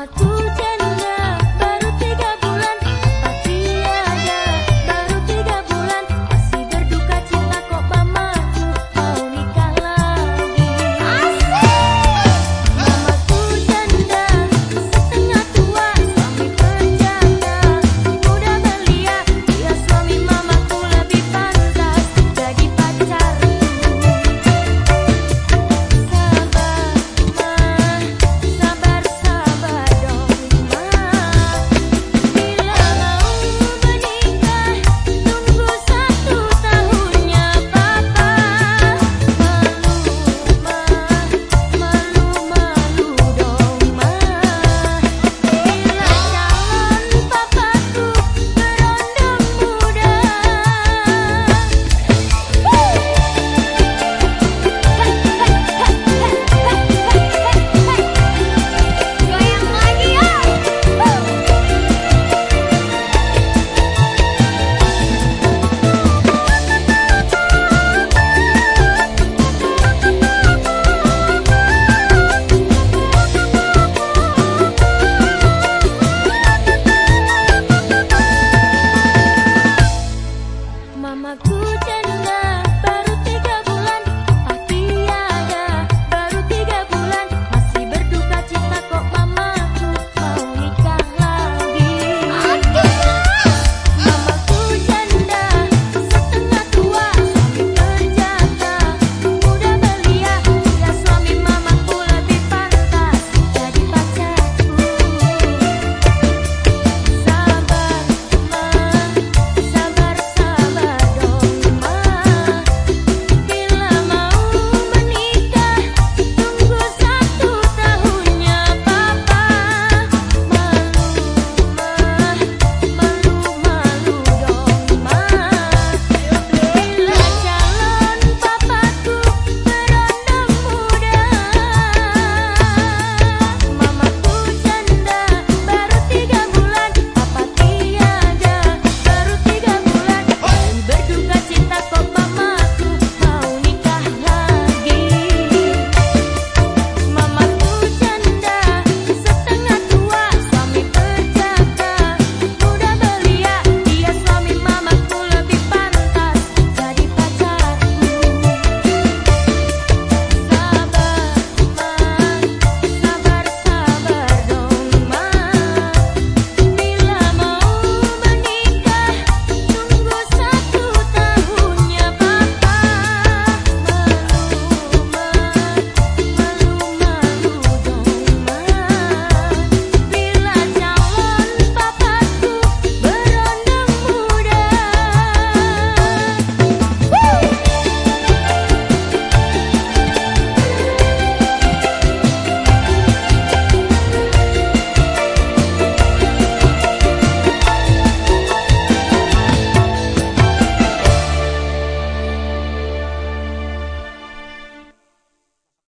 I do.